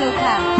六看